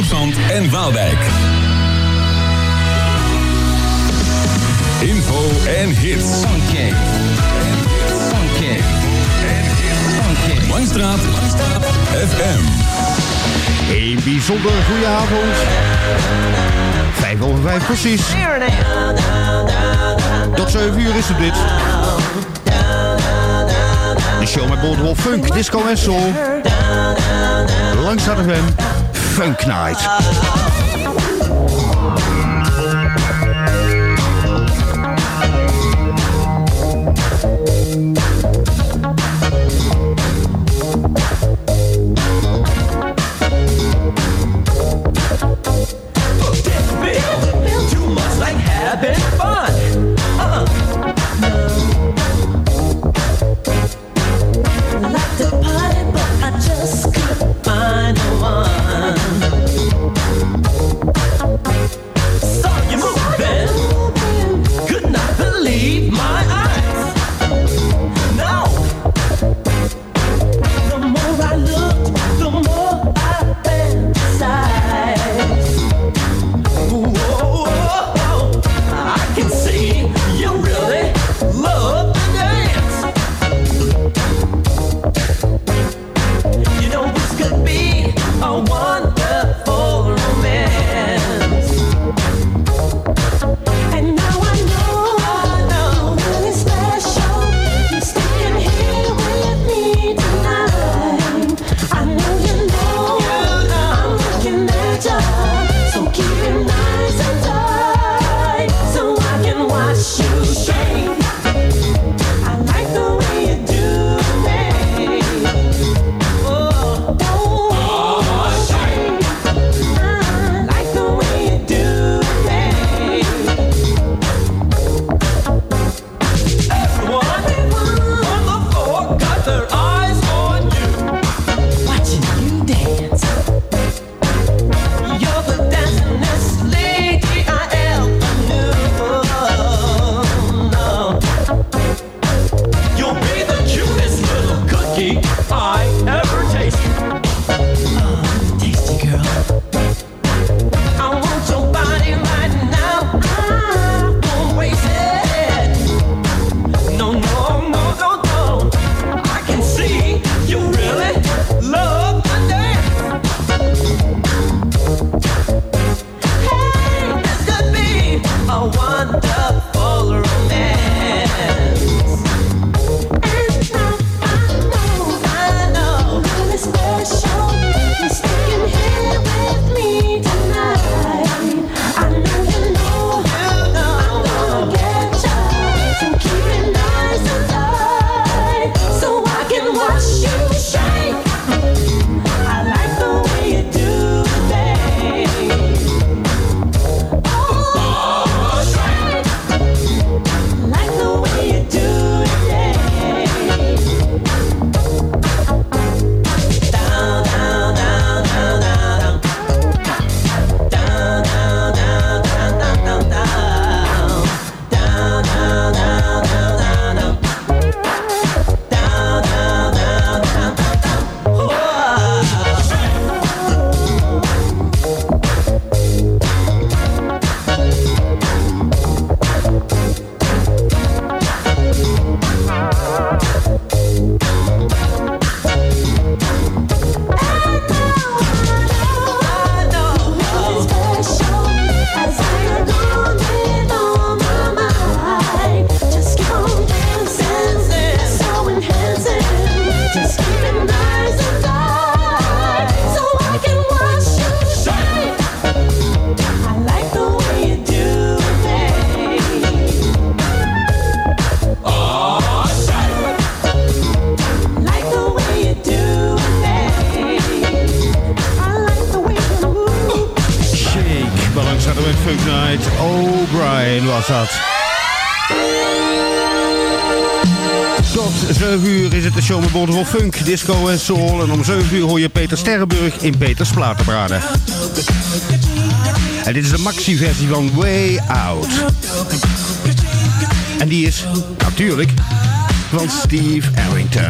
op Zand en Waalwijk. Info en hits. Funky. Funky. Funky. Langstraat. Langstraat. FM. Een bijzonder goede avond. Vijf over vijf precies. Tot 7 uur is het dit. De show met boordevol funk, disco en soul. Langs FM. Funk Night. Boulevard Funk, Disco en Soul. En om 7 uur hoor je Peter Sterrenburg in Peters Platenbraden. En dit is de maxi-versie van Way Out. En die is natuurlijk van Steve Arrington.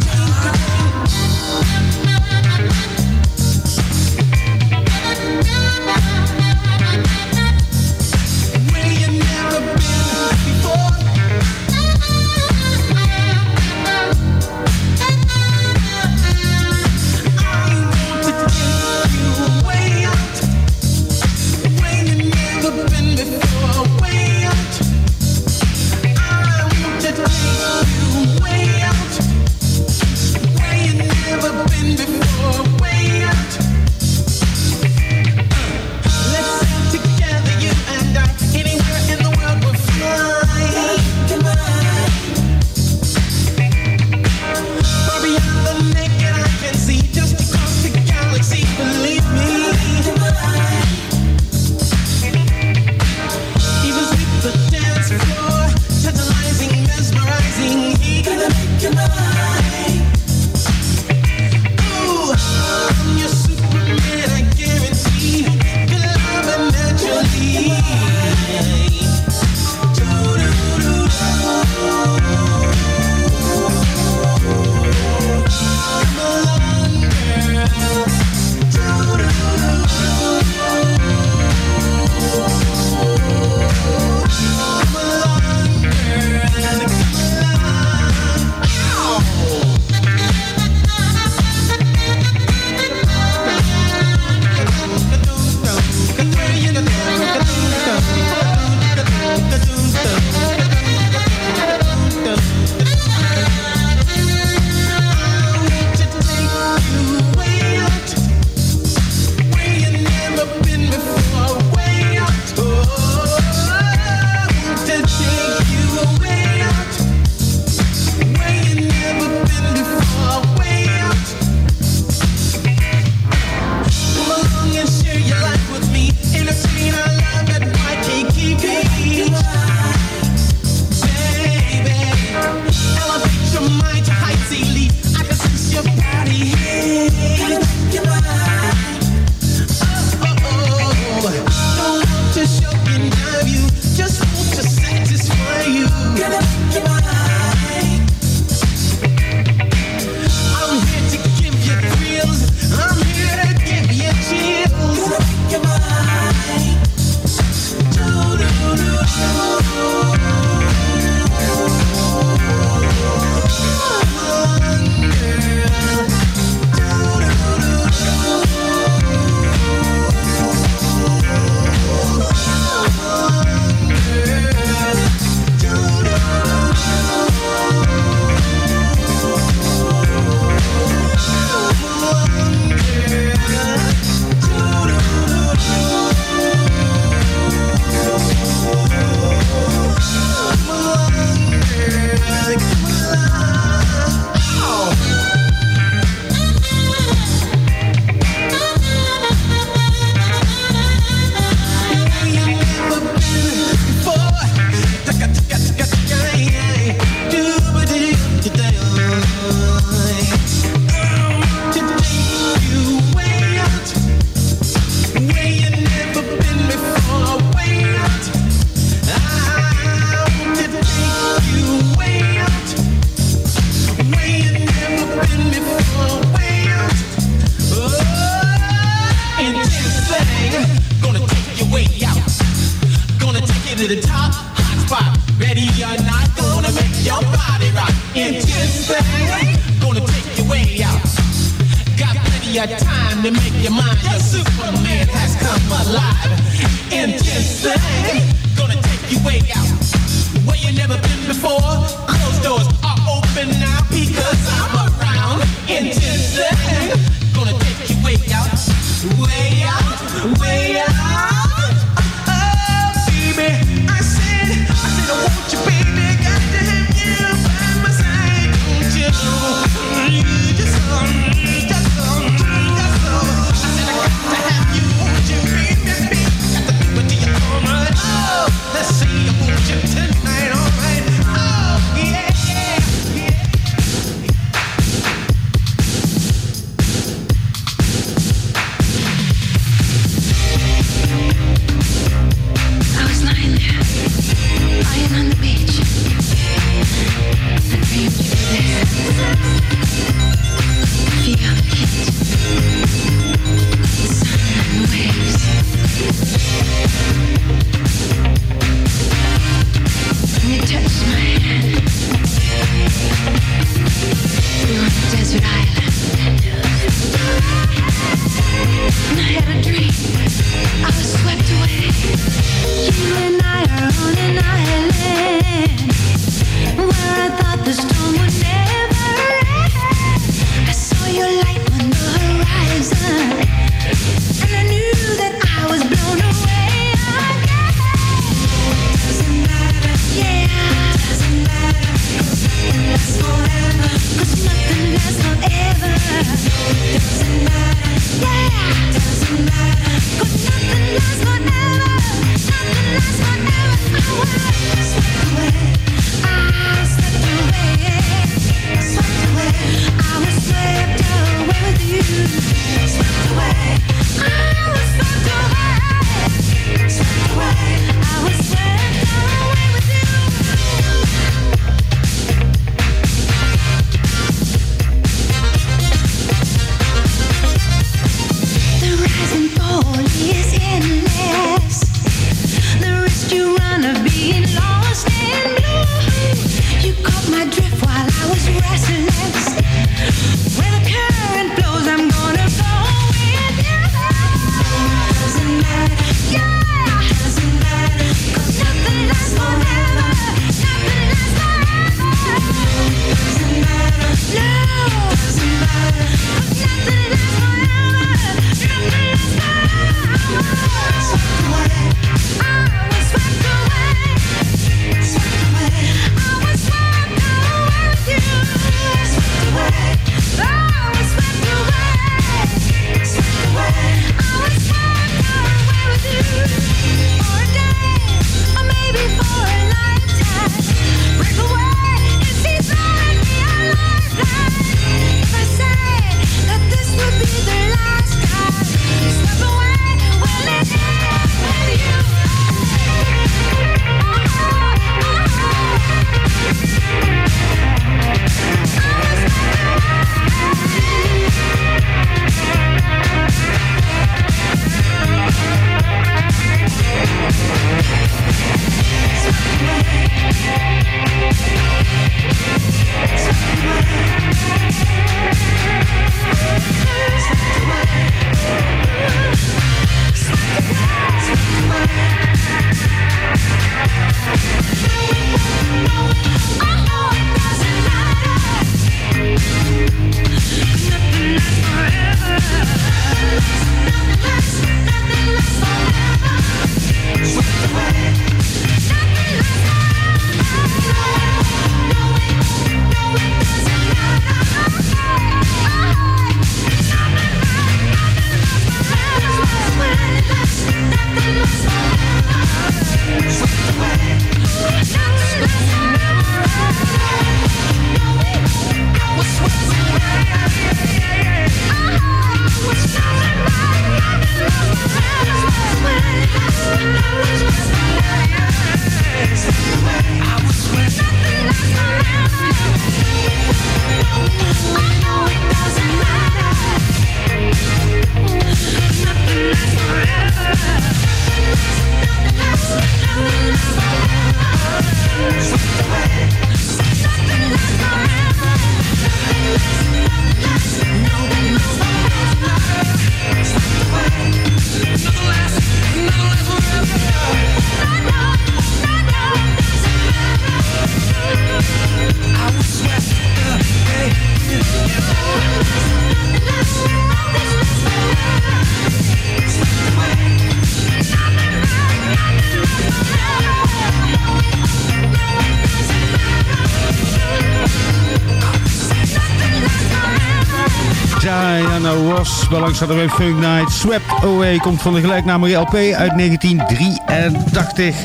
Diana Ross, bij langs hadden we Funk Night. Swept Away komt van de gelijknamige LP uit 1983.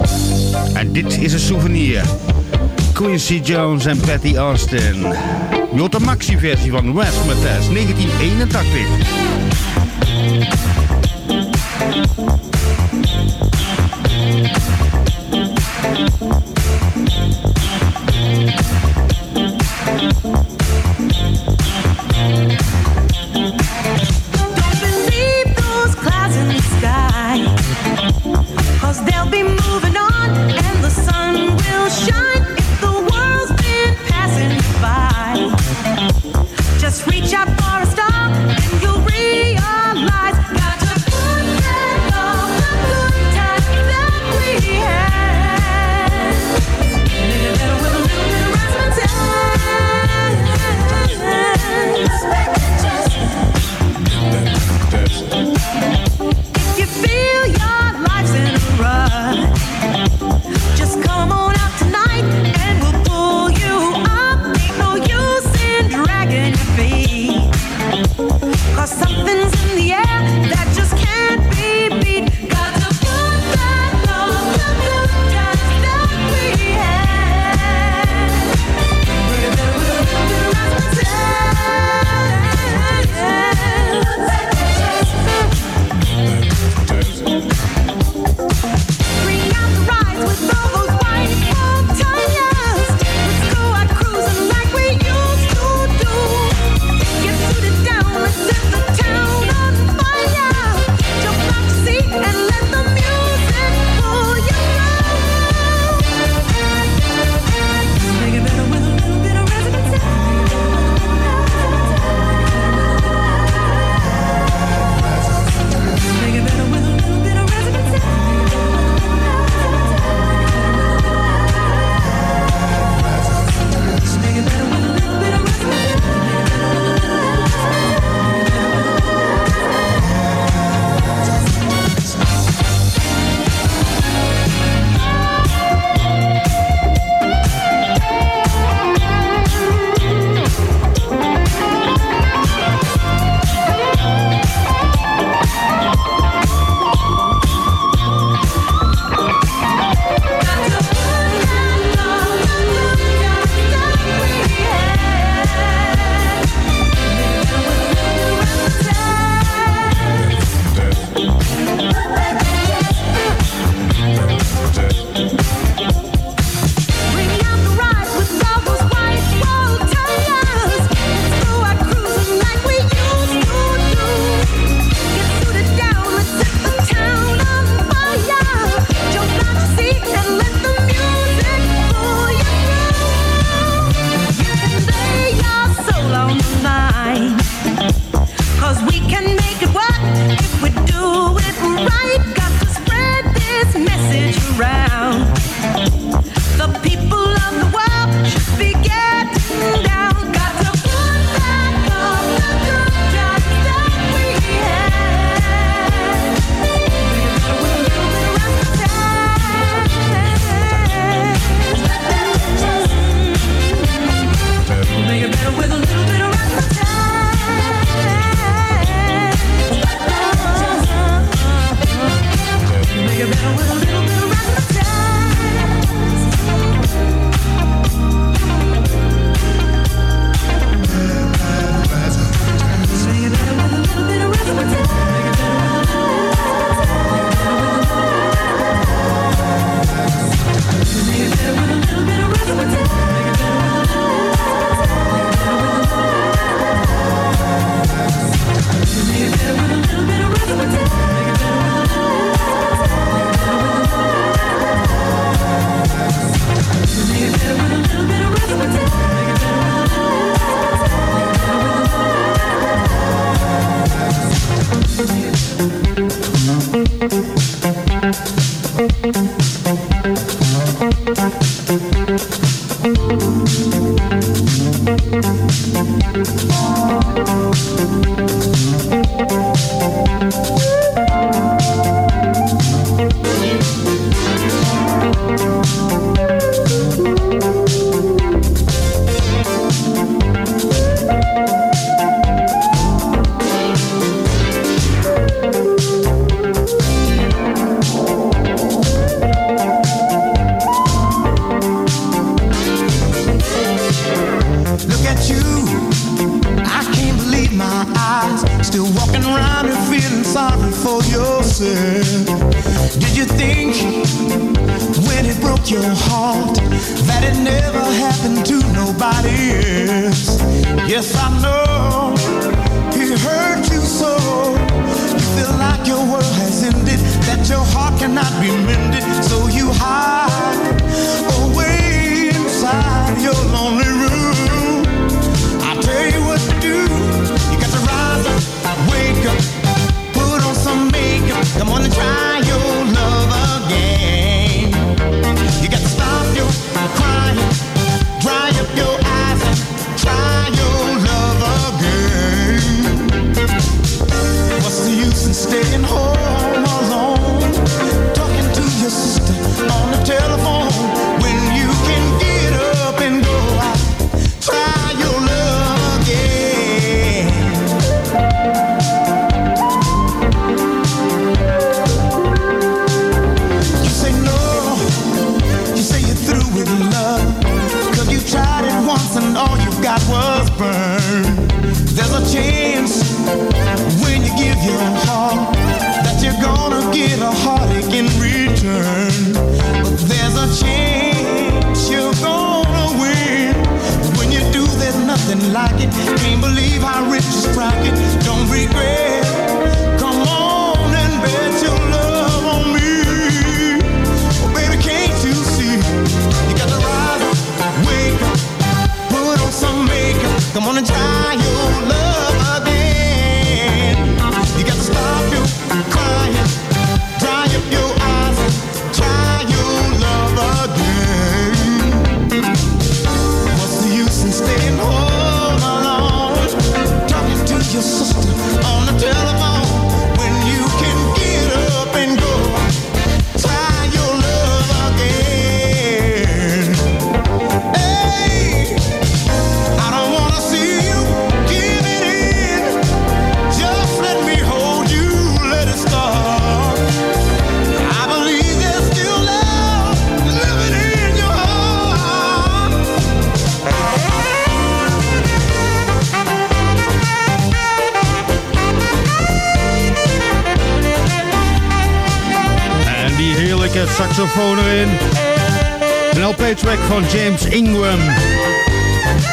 En dit is een souvenir. Quincy Jones en Patty Austin. De maxi-versie van West Mathes 1981. mooie track van James Ingram.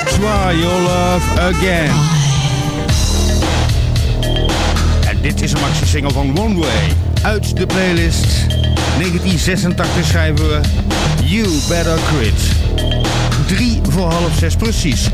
Try Your Love Again. En dit is een maxi-single van One Way. Uit de playlist 1986 schrijven we You Better Quit. 3 voor half 6 precies.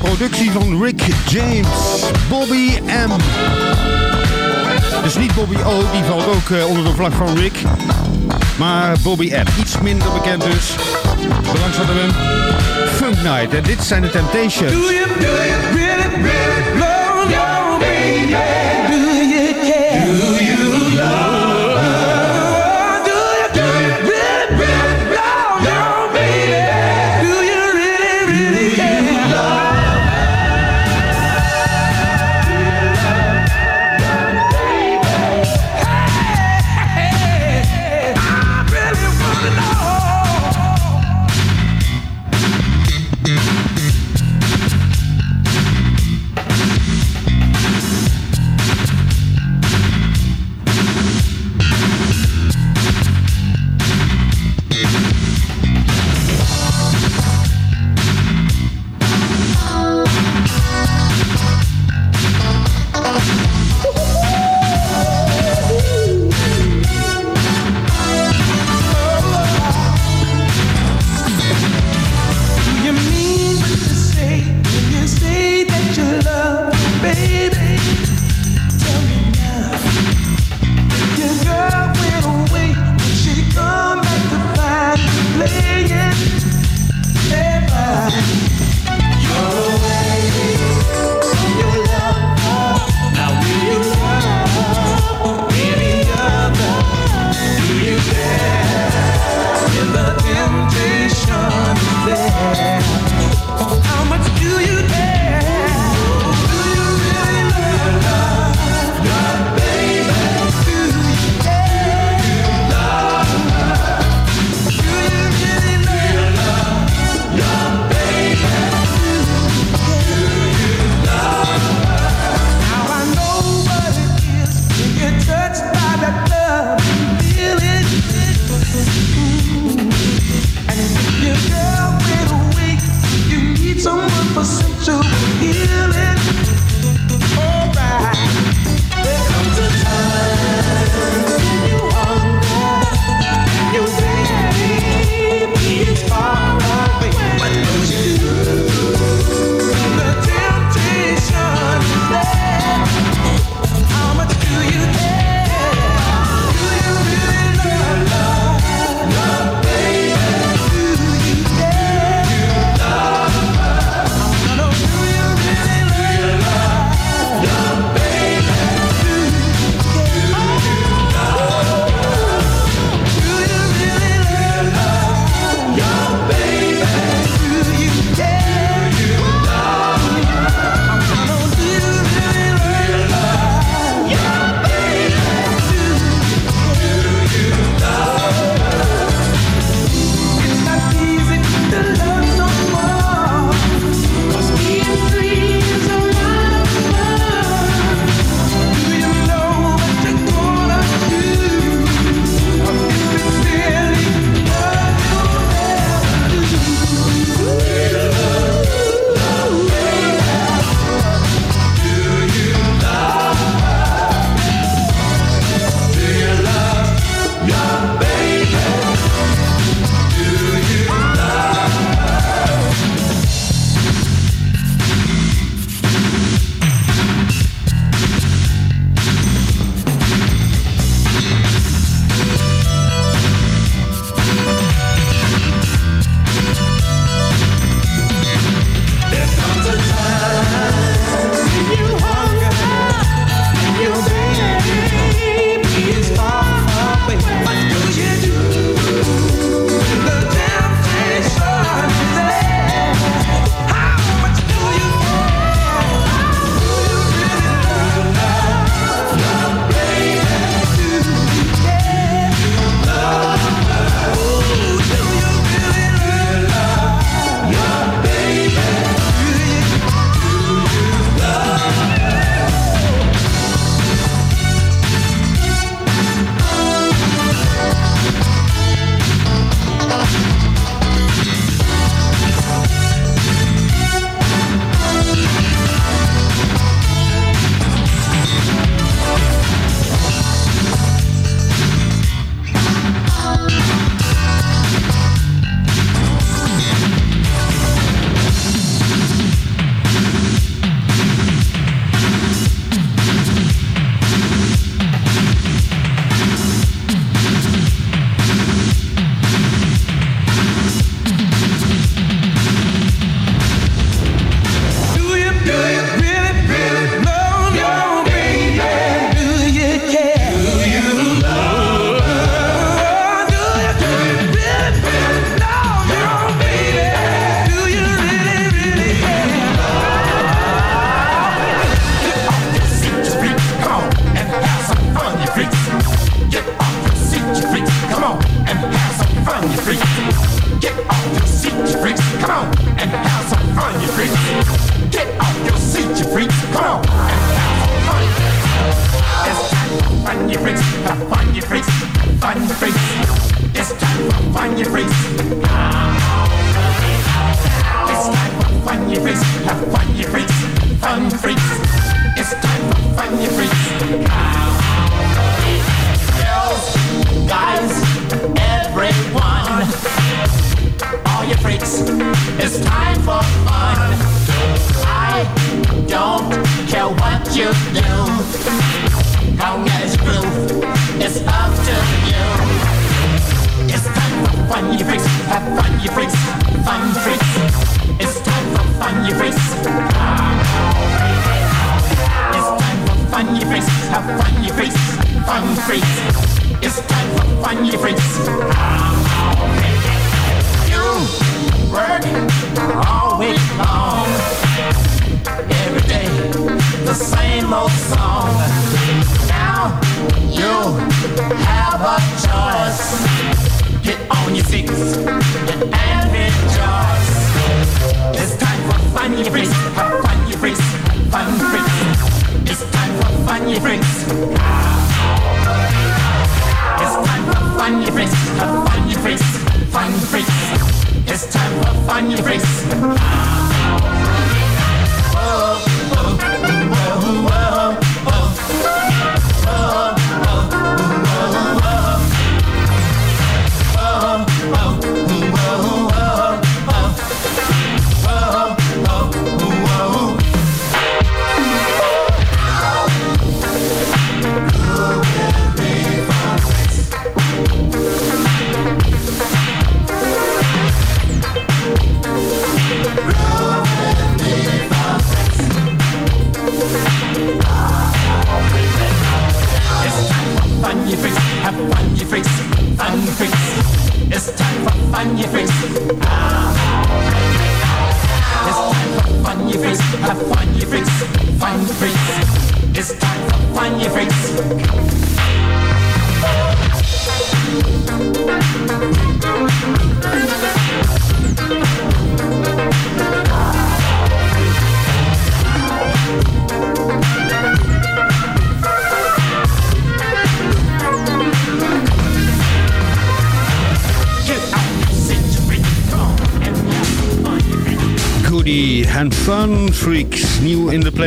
Productie van Rick James, Bobby M. Dus niet Bobby O, die valt ook eh, onder de vlag van Rick. Maar Bobby M, iets minder bekend dus. Belangs hadden we hem. Funk Night, en dit zijn de Temptations. Do you, do you really, love?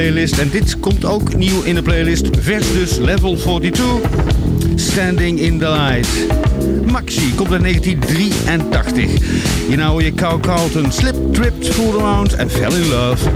playlist. En dit komt ook nieuw in de playlist. Versus Level 42. Standing in the Light. Maxi komt in 1983. Je nou je Cow Carlton, Slip, Tripped, Fool Around en Fell in Love.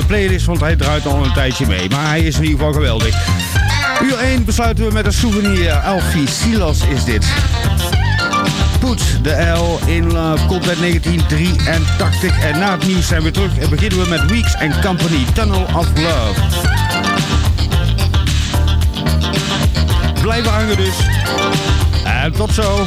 De playlist, want hij draait al een tijdje mee. Maar hij is in ieder geval geweldig. Uur 1 besluiten we met een souvenir. Alfie Silas is dit. Put de L in Love komt uit 1983. En na het nieuws zijn we terug en beginnen we met Weeks and Company Tunnel of Love. Blijven hangen dus. En tot zo.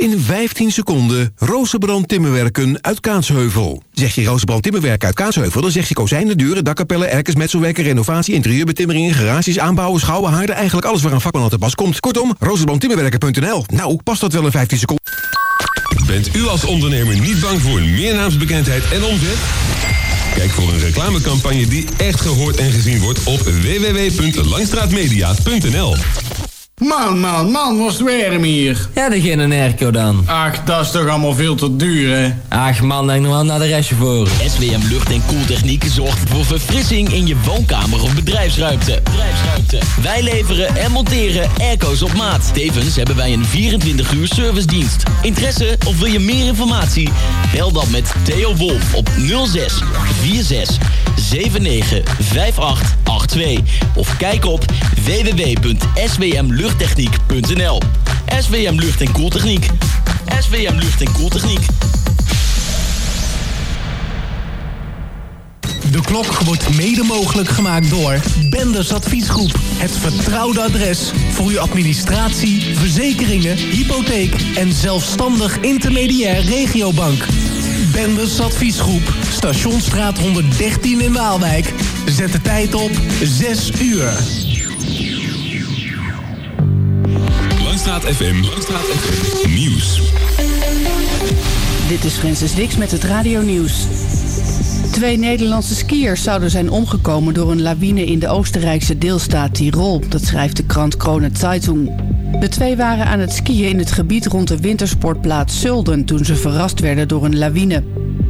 In 15 seconden Rozenbrand Timmerwerken uit Kaatsheuvel. Zeg je Rozenbrand Timmerwerken uit Kaatsheuvel... dan zeg je kozijnen, deuren, dakkapellen, erkers, metselwerken... renovatie, interieurbetimmeringen, garages, aanbouwen, schouwen, haarden... eigenlijk alles waar een vakman aan te pas komt. Kortom, rozenbrandtimmerwerken.nl. Nou, past dat wel in 15 seconden? Bent u als ondernemer niet bang voor meer naamsbekendheid en omzet? Kijk voor een reclamecampagne die echt gehoord en gezien wordt op www.langstraatmedia.nl. Man, man, man, was het warm hier. Ja, dat geen een airco dan. Ach, dat is toch allemaal veel te duur, hè? Ach man, denk nog wel naar de restje voor. SWM Lucht en Koeltechniek zorgt voor verfrissing in je woonkamer of bedrijfsruimte. bedrijfsruimte. Wij leveren en monteren airco's op maat. Tevens hebben wij een 24 uur servicedienst. Interesse of wil je meer informatie? Bel dan met Theo Wolf op 06 46 79 58 82 of kijk op www.swmluchttechniek.nl SWM Lucht en Koeltechniek. SWM Lucht en Koeltechniek. De klok wordt mede mogelijk gemaakt door Benders Adviesgroep. Het vertrouwde adres voor uw administratie, verzekeringen, hypotheek en zelfstandig intermediair regiobank. Benders Adviesgroep, Stationsstraat 113 in Waalwijk. Zet de tijd op 6 uur. Langstraat FM. Langstraat FM. Nieuws. Dit is Francis Dix met het Radio Nieuws. Twee Nederlandse skiers zouden zijn omgekomen door een lawine in de Oostenrijkse deelstaat Tirol. Dat schrijft de krant Krone Zeitung. De twee waren aan het skiën in het gebied rond de wintersportplaats Zulden toen ze verrast werden door een lawine.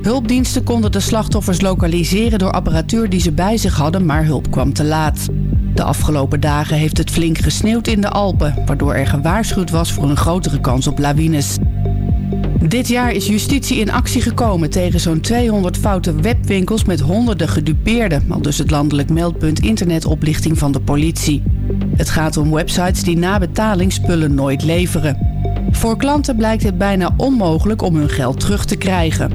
Hulpdiensten konden de slachtoffers lokaliseren door apparatuur die ze bij zich hadden, maar hulp kwam te laat. De afgelopen dagen heeft het flink gesneeuwd in de Alpen, waardoor er gewaarschuwd was voor een grotere kans op lawines. Dit jaar is justitie in actie gekomen tegen zo'n 200 foute webwinkels met honderden gedupeerden, al dus het landelijk meldpunt internetoplichting van de politie. Het gaat om websites die na betaling spullen nooit leveren. Voor klanten blijkt het bijna onmogelijk om hun geld terug te krijgen.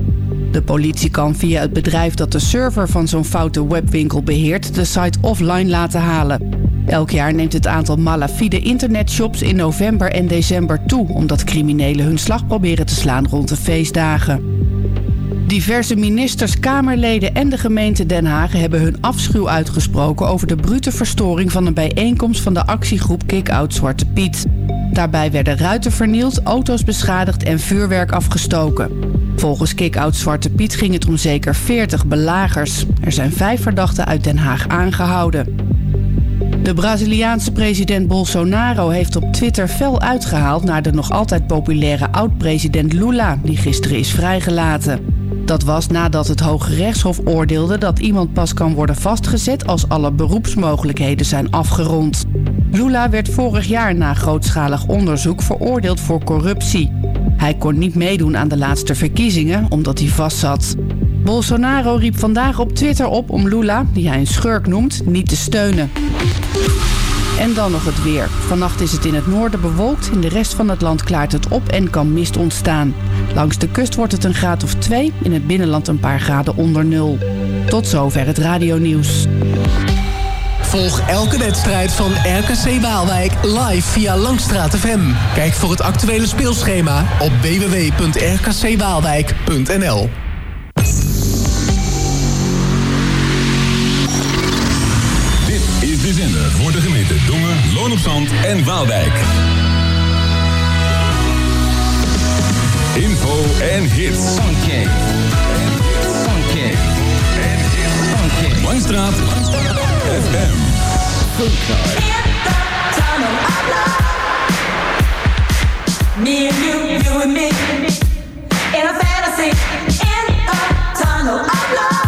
De politie kan via het bedrijf dat de server van zo'n foute webwinkel beheert de site offline laten halen. Elk jaar neemt het aantal malafide internetshops in november en december toe, omdat criminelen hun slag proberen te slaan rond de feestdagen. Diverse ministers, Kamerleden en de gemeente Den Haag hebben hun afschuw uitgesproken over de brute verstoring van een bijeenkomst van de actiegroep Kick-Out Zwarte Piet. Daarbij werden ruiten vernield, auto's beschadigd en vuurwerk afgestoken. Volgens Kick-Out Zwarte Piet ging het om zeker 40 belagers. Er zijn vijf verdachten uit Den Haag aangehouden. De Braziliaanse president Bolsonaro heeft op Twitter fel uitgehaald naar de nog altijd populaire oud-president Lula, die gisteren is vrijgelaten. Dat was nadat het Hoge Rechtshof oordeelde dat iemand pas kan worden vastgezet als alle beroepsmogelijkheden zijn afgerond. Lula werd vorig jaar na grootschalig onderzoek veroordeeld voor corruptie. Hij kon niet meedoen aan de laatste verkiezingen omdat hij vastzat. Bolsonaro riep vandaag op Twitter op om Lula, die hij een schurk noemt, niet te steunen. En dan nog het weer. Vannacht is het in het noorden bewolkt. In de rest van het land klaart het op en kan mist ontstaan. Langs de kust wordt het een graad of 2. In het binnenland een paar graden onder nul. Tot zover het radionieuws. Volg elke wedstrijd van RKC Waalwijk live via Langstraat FM. Kijk voor het actuele speelschema op www.rkcwaalwijk.nl en Waalwijk. Info en hits. Funky. Funky. Funky. Langstraat. FM. Me and you, you and me, in a fantasy, in a tunnel of love,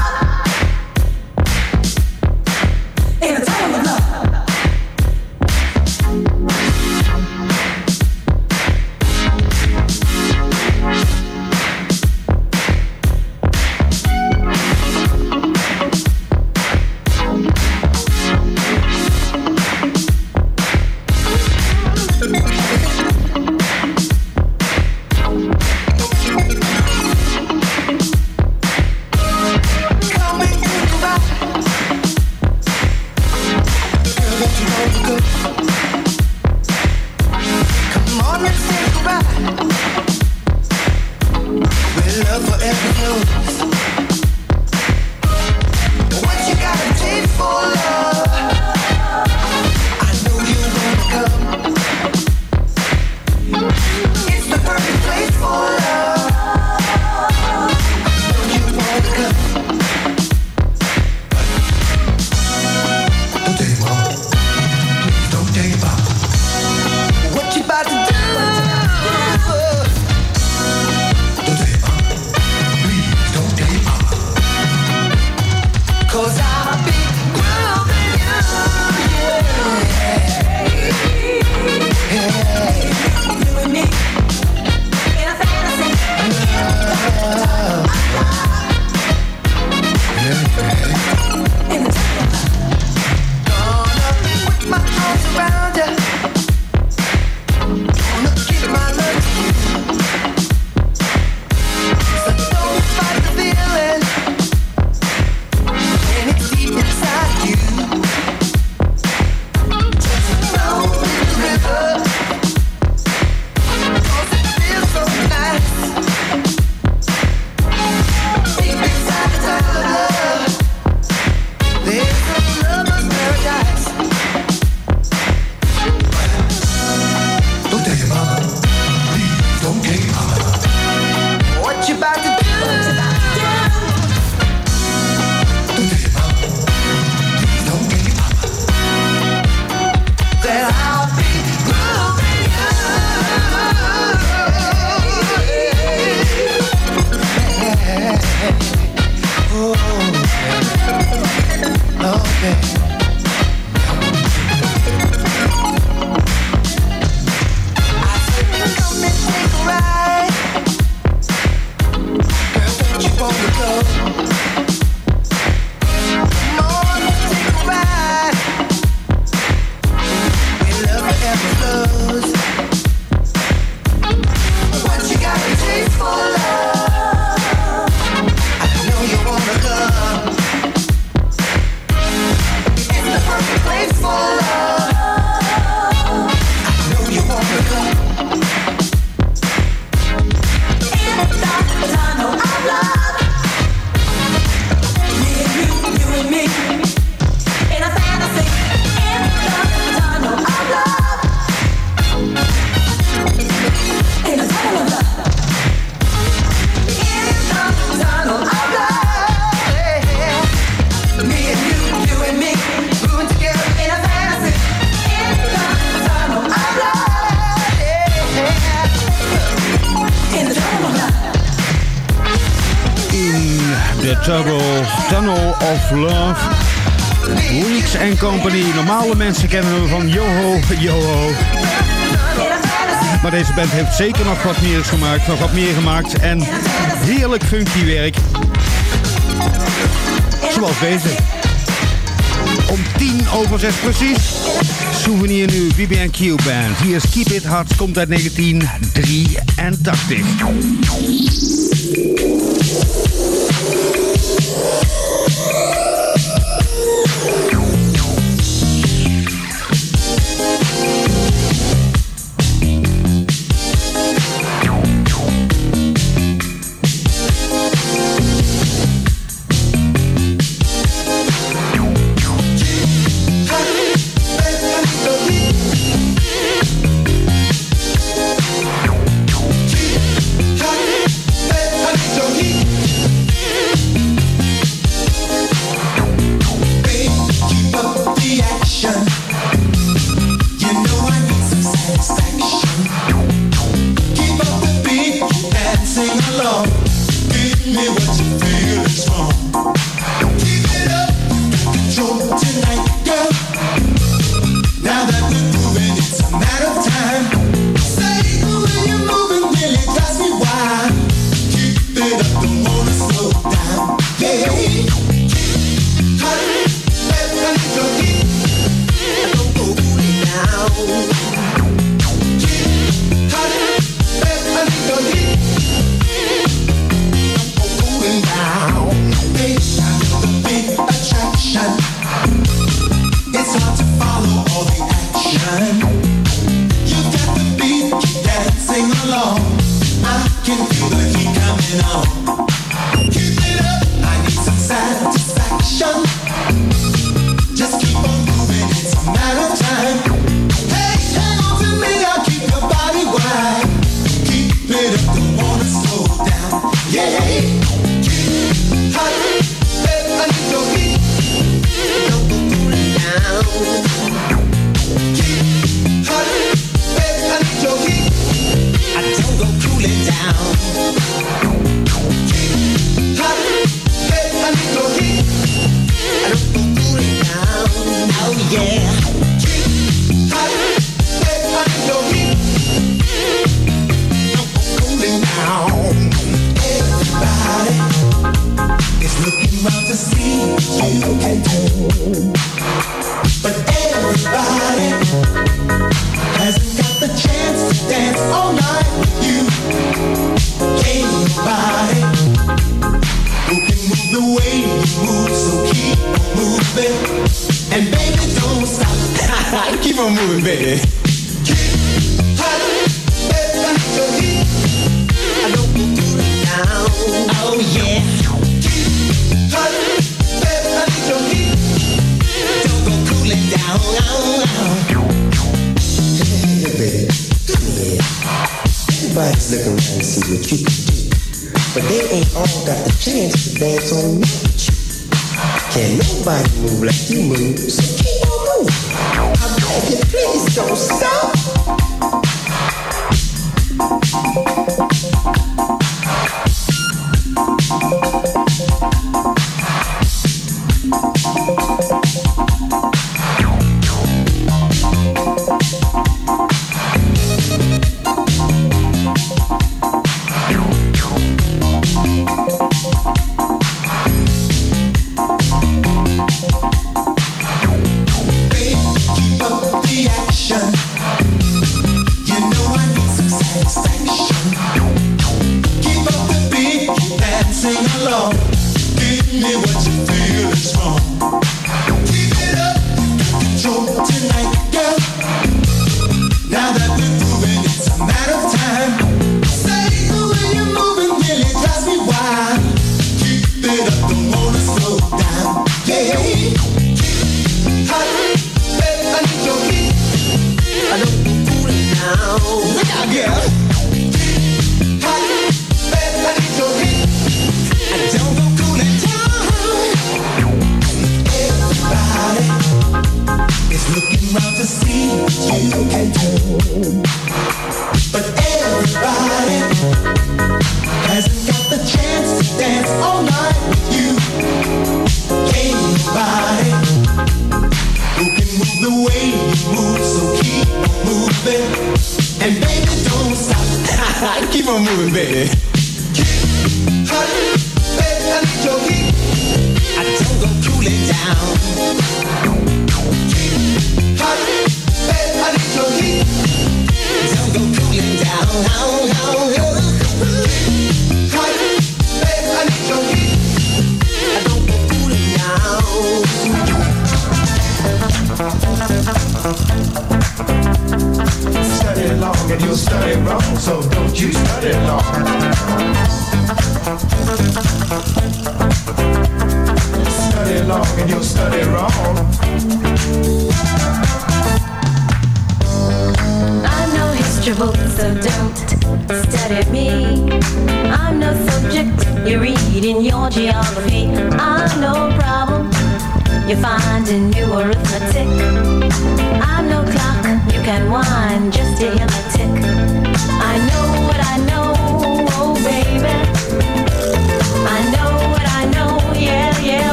Normale mensen kennen hem van Yoho, Yoho. Maar deze band heeft zeker nog wat meer gemaakt, nog wat meer gemaakt. En heerlijk funky werk. Zoals deze. Om tien over zes precies. Souvenir nu, BB&Q Band. Hier is Keep It Hard, komt uit 1983.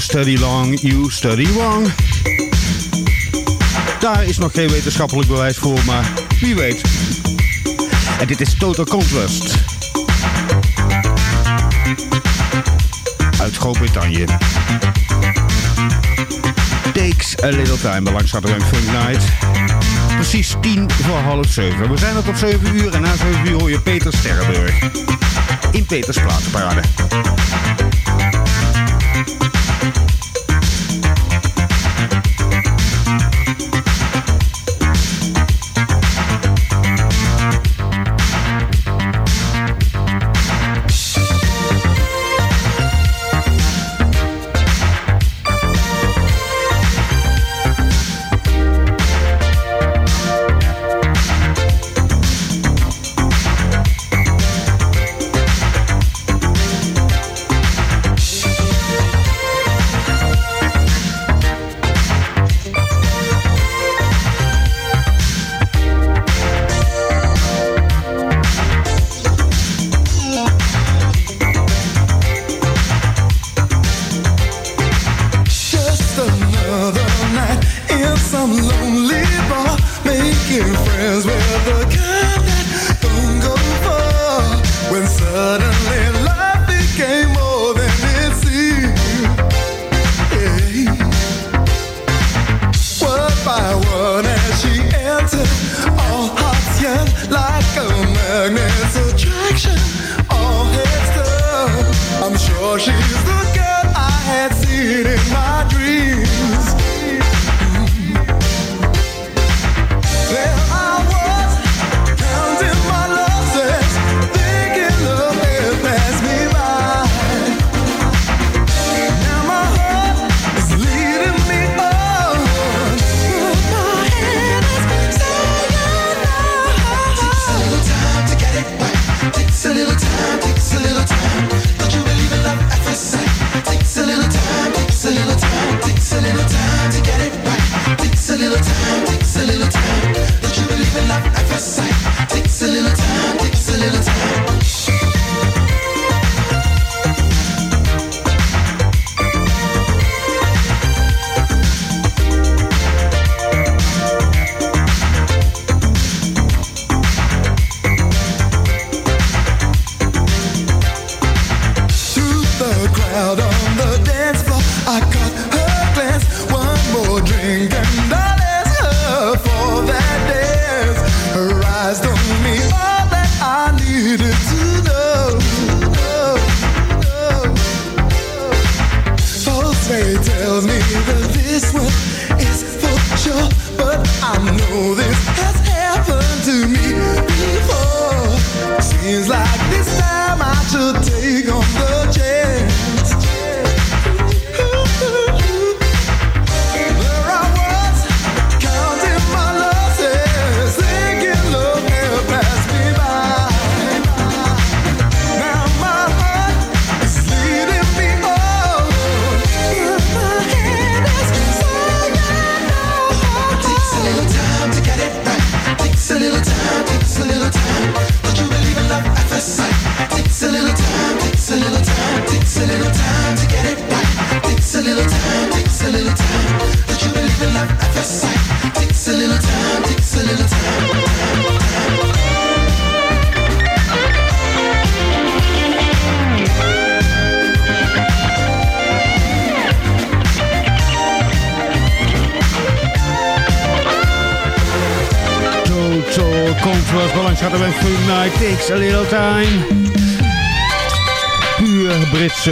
Study long, you study wrong. Daar is nog geen wetenschappelijk bewijs voor, maar wie weet. En dit is Total Contrast. Uit Groot-Brittannië. Takes a little time, bij langs een Funk Night. Precies 10 voor half 7. We zijn er tot 7 uur en na zeven uur hoor je Peter Sterrenburg. In Petersplaatsenparade.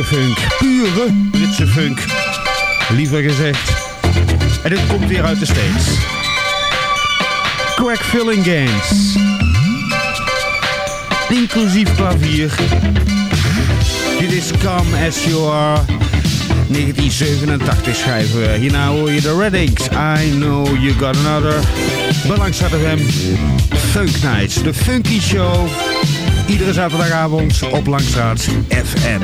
Funk. Pure Britse funk. Liever gezegd. En dit komt weer uit de States. Crack filling games. Inclusief klavier. Dit is Come As You Are. 1987 schrijven we. Hierna hoor je de Reddings. I Know You Got Another. Belangs hem. Funk Nights. De Funky Show. Iedere zaterdagavond op Langstraat FM.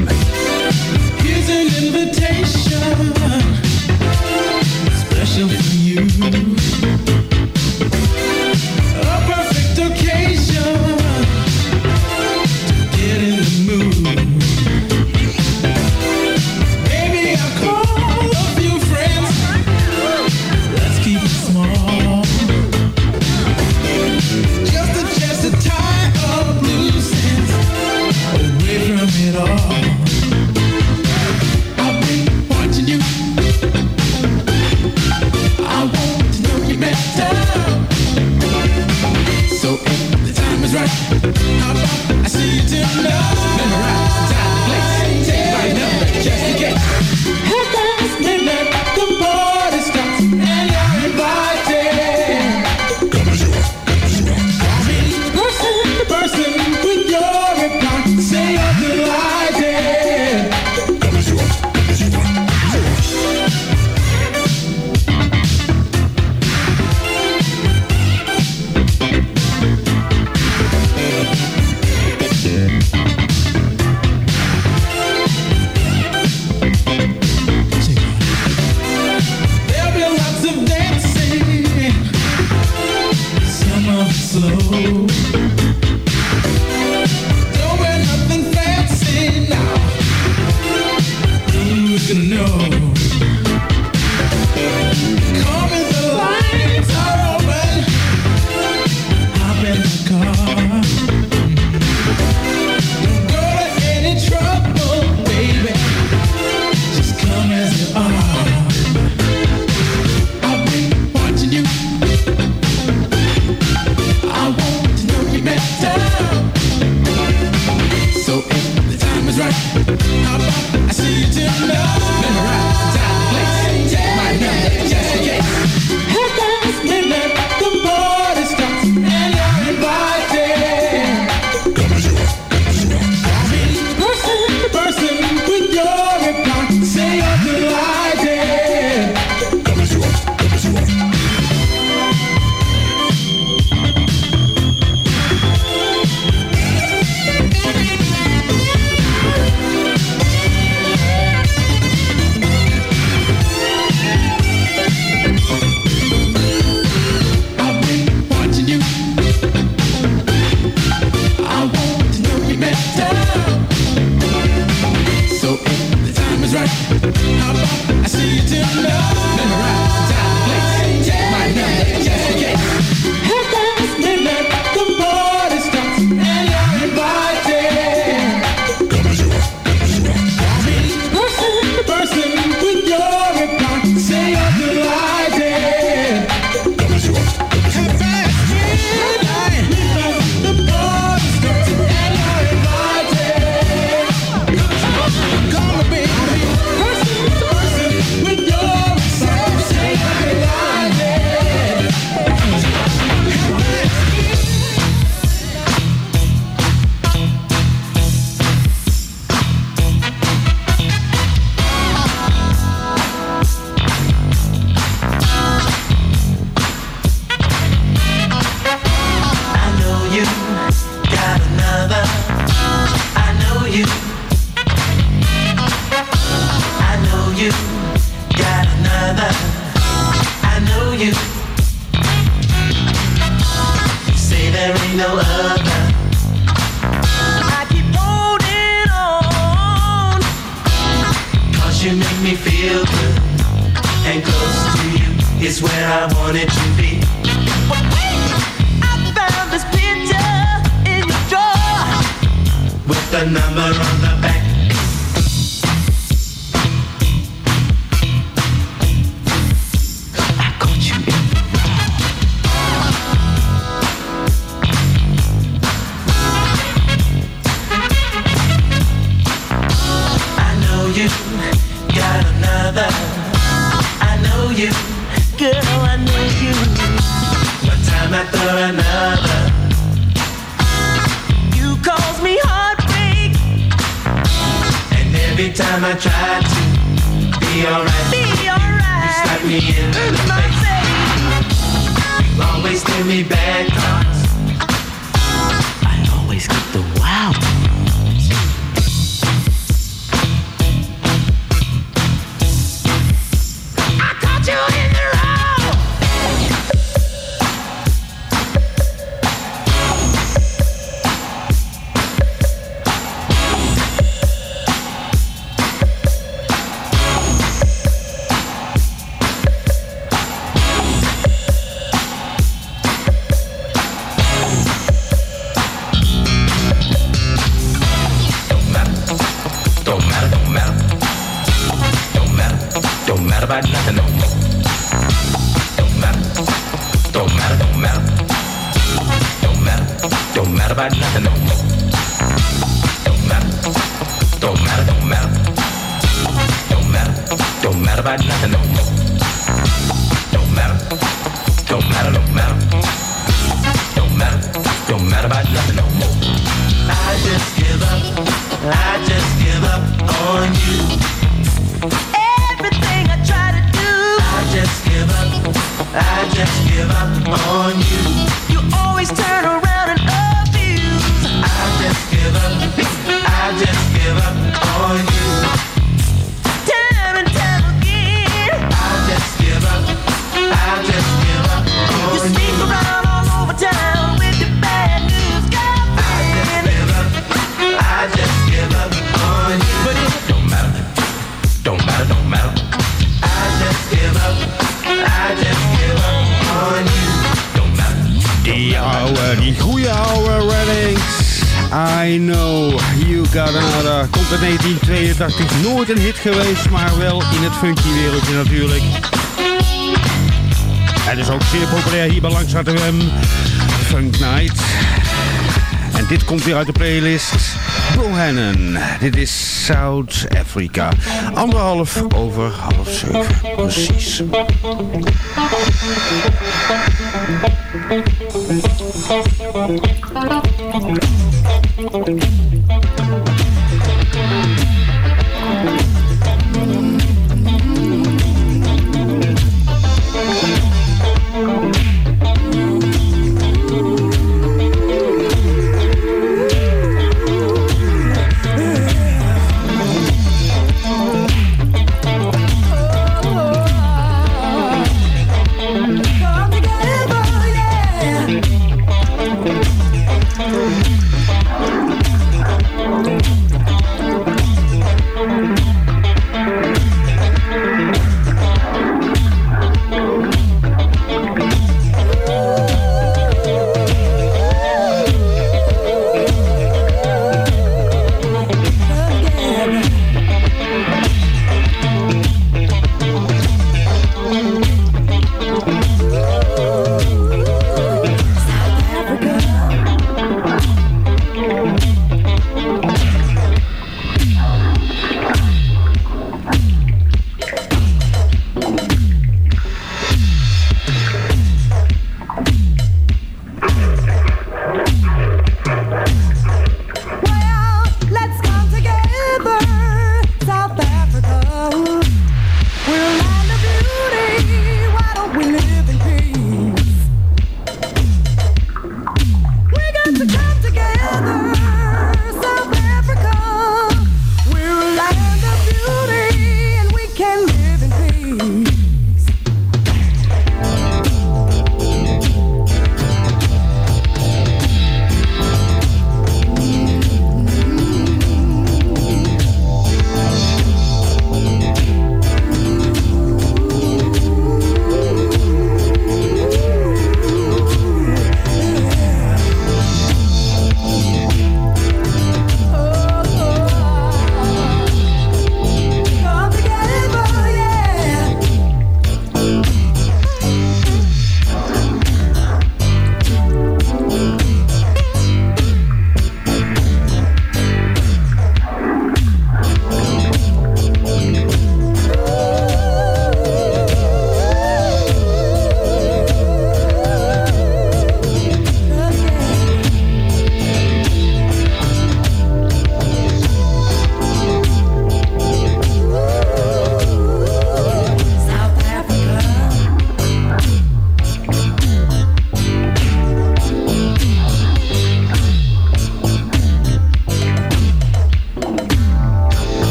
I see you tonight. Komt weer uit de playlist. Bohannon. Dit is South Africa. Anderhalf over half zeven. Precies.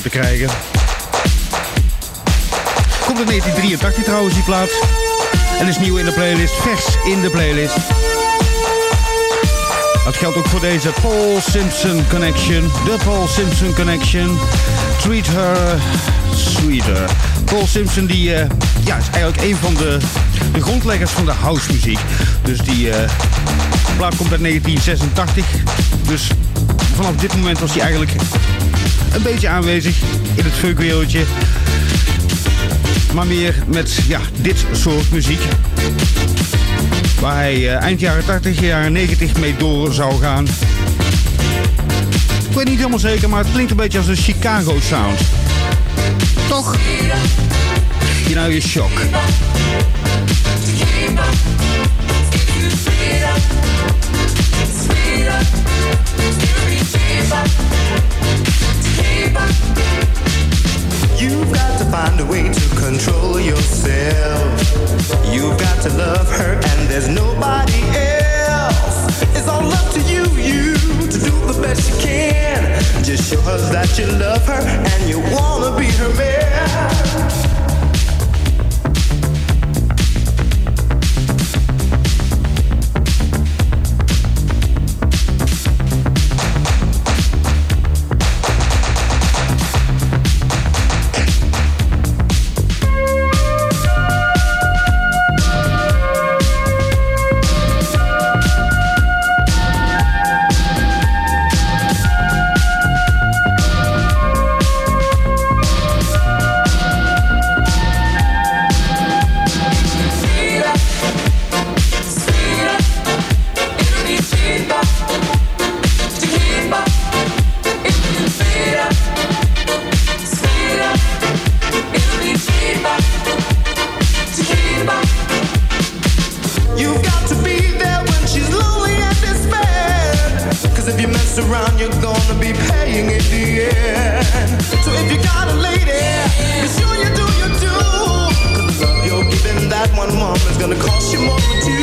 Te krijgen. Komt in 1983 trouwens die plaat. En is nieuw in de playlist. Vers in de playlist. Dat geldt ook voor deze Paul Simpson Connection. De Paul Simpson Connection. Treat her sweeter. Paul Simpson die, eh, ja, is eigenlijk een van de, de grondleggers van de housemuziek. Dus die eh, plaat komt uit 1986. Dus vanaf dit moment was hij eigenlijk een beetje aanwezig in het funkwereldje. Maar meer met ja, dit soort muziek. Waar hij eh, eind jaren 80, jaren 90 mee door zou gaan. Ik weet niet helemaal zeker, maar het klinkt een beetje als een Chicago sound. Toch? Je nou je shock. You've got to find a way to control yourself. You've got to love her, and there's nobody else. It's all up to you, you, to do the best you can. Just show her that you love her and you wanna be her man. saying in the end. So if you got a lady, be sure you do, your do. Cause the love you're giving that one woman's gonna cost you more than two.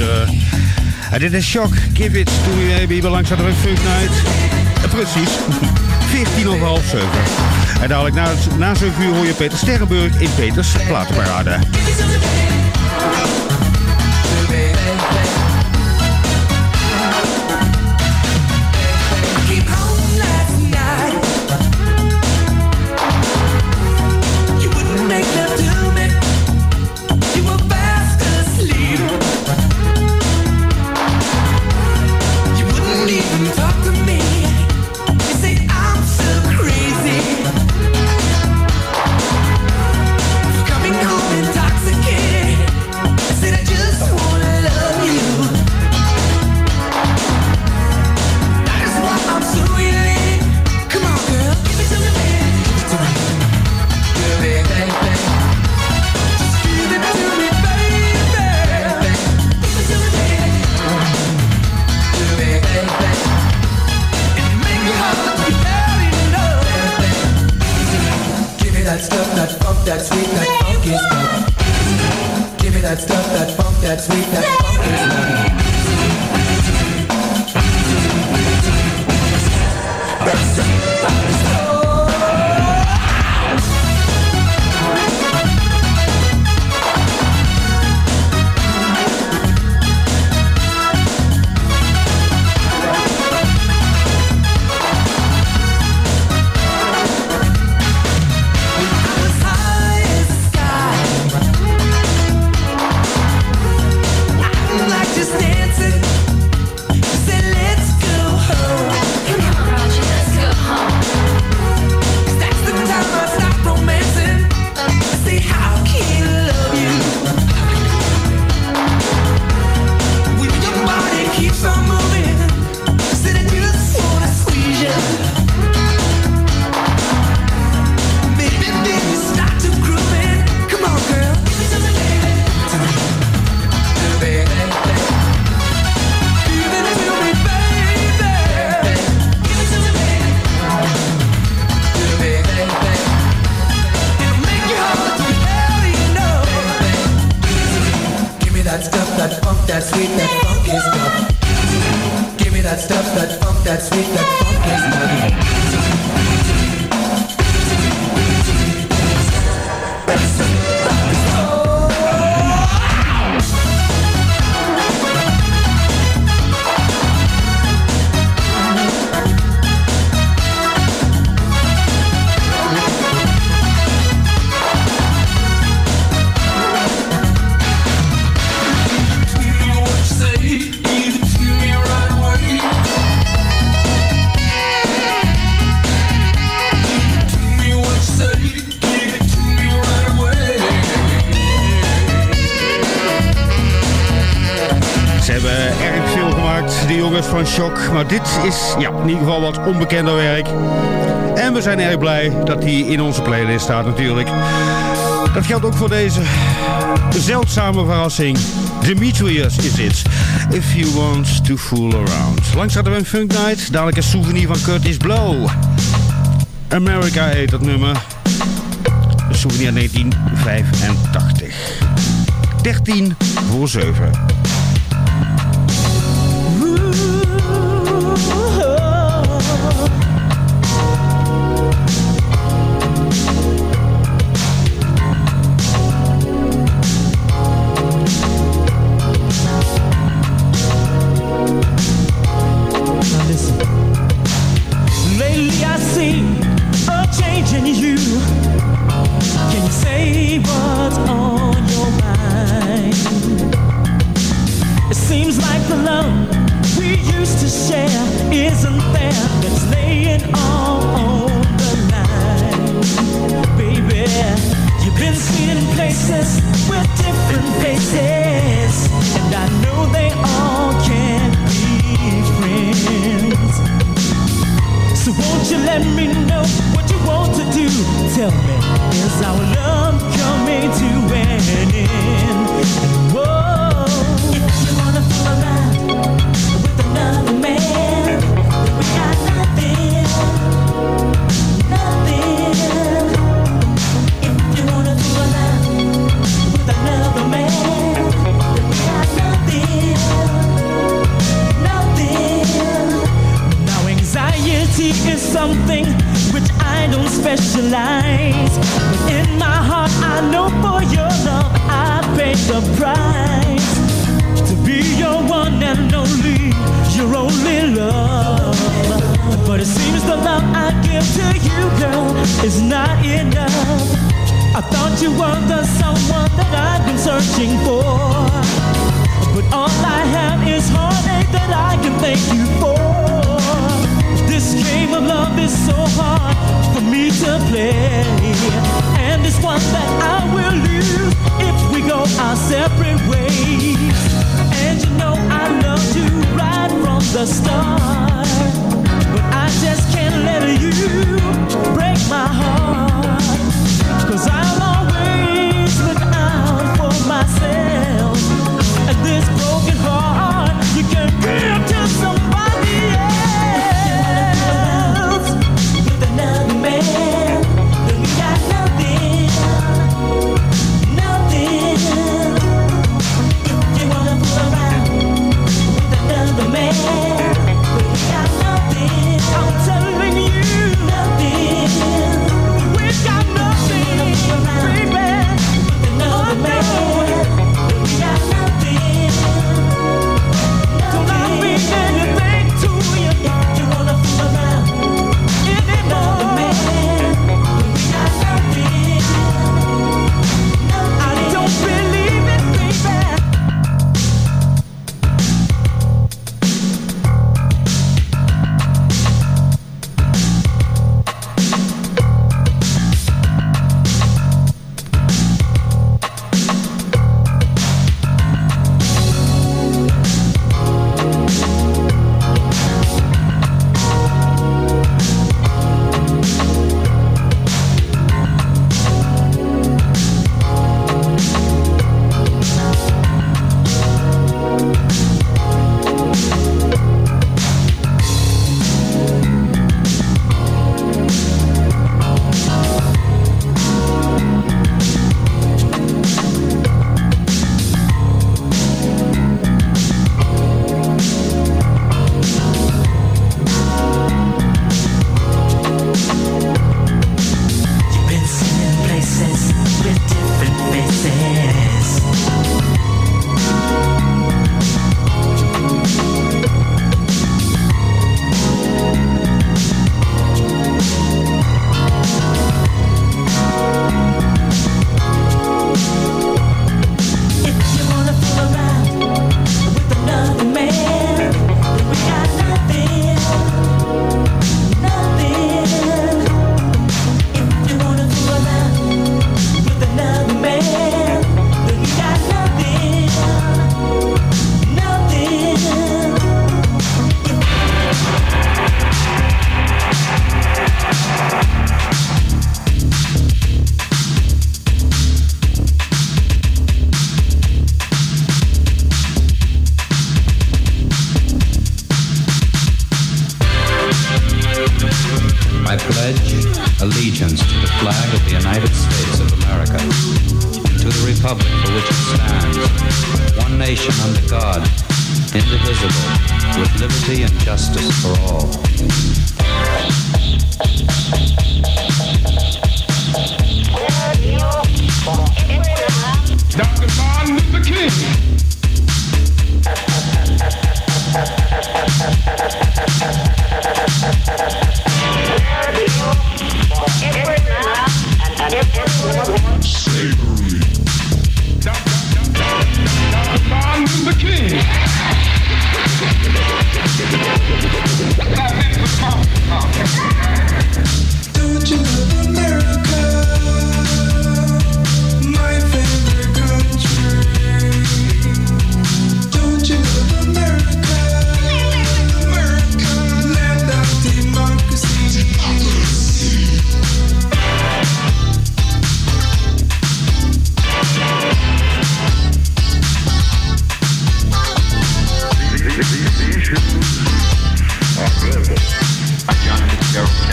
Uh, dit is Shock. Give it to me baby. Langs hadden we Funk nou Night. Precies. 14 over half 7. En dadelijk na, na 7 uur hoor je Peter Sterrenburg in Peters Platenparade. shock. Maar dit is ja, in ieder geval wat onbekender werk. En we zijn erg blij dat hij in onze playlist staat natuurlijk. Dat geldt ook voor deze zeldzame verrassing. Demetrius is dit. If you want to fool around. Langs hadden we een Funk Night. Dadelijk een souvenir van Curtis Blow. America heet dat nummer. Een souvenir 1985. 13 voor 7.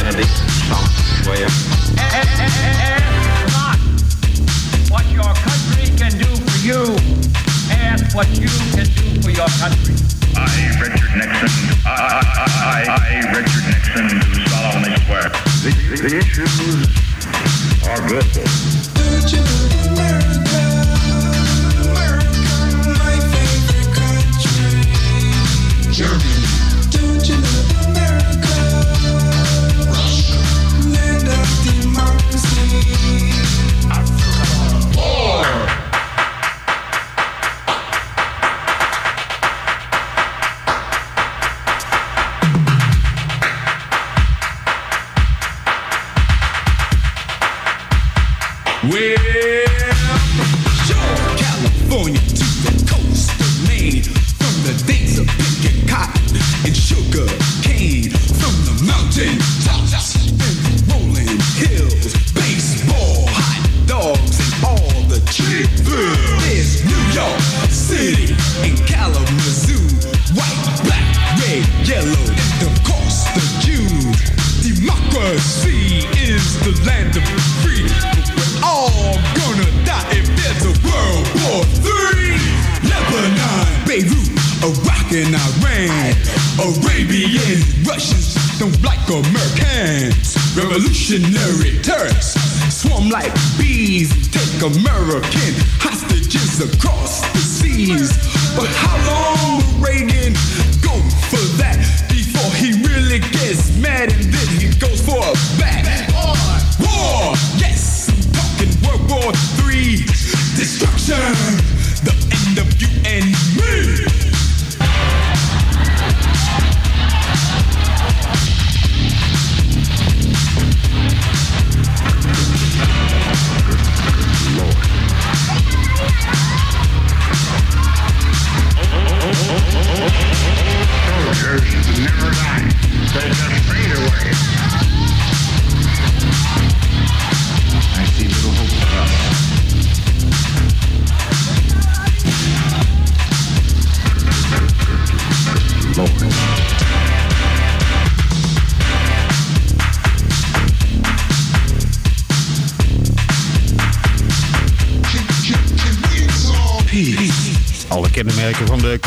Ask not what your country can do for you. Ask what you can do for your country. I, Richard Nixon, I, I, I, I Richard Nixon, solemnly swear. The, the, the issues are good. Virgin America, America, my favorite country. Germany.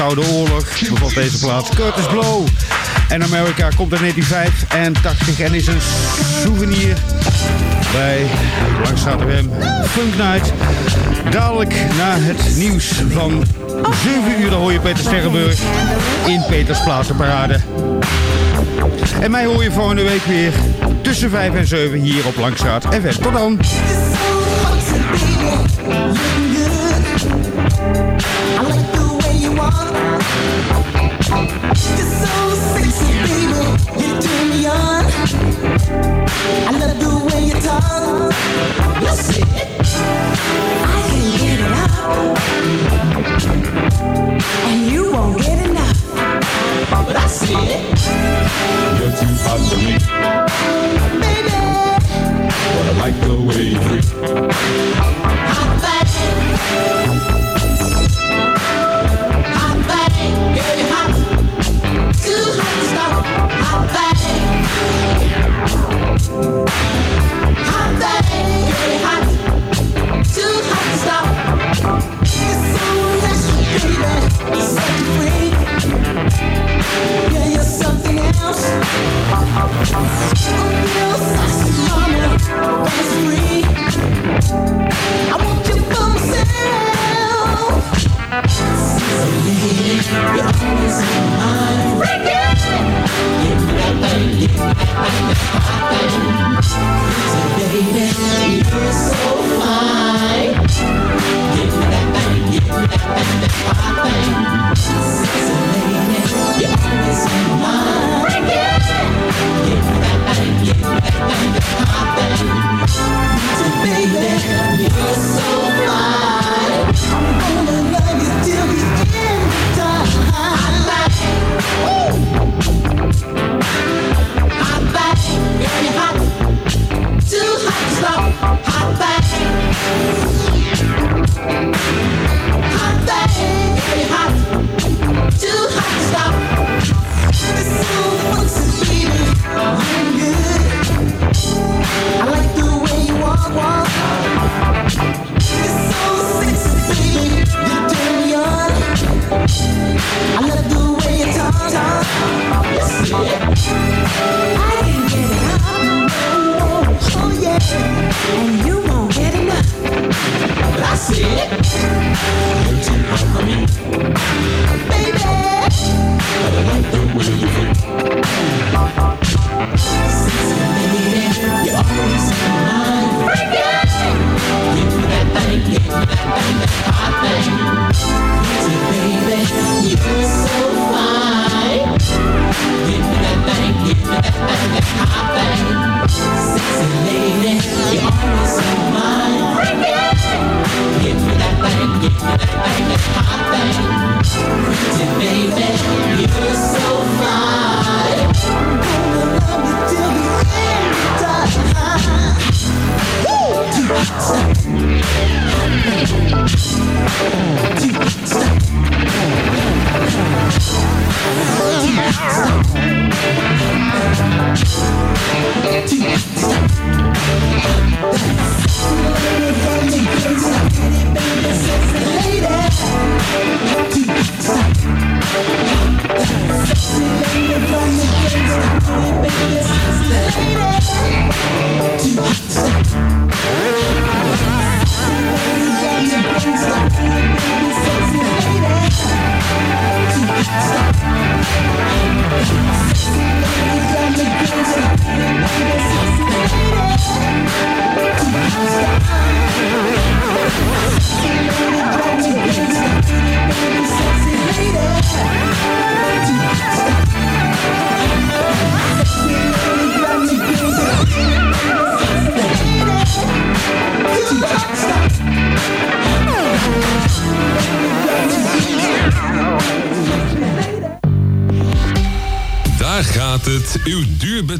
Koude Oorlog bevat deze plaats. Curtis Blow. En Amerika komt uit 1985 en is een souvenir bij Langstraat FM Funk Night. Dadelijk na het nieuws van 7 uur dan hoor je Peter Sterrenburg in Peters Platenparade. En mij hoor je volgende week weer tussen 5 en 7 hier op Langstraat FM. Tot dan! Like the way you freak. Hot Daar Uw duur betaald reclamebudget.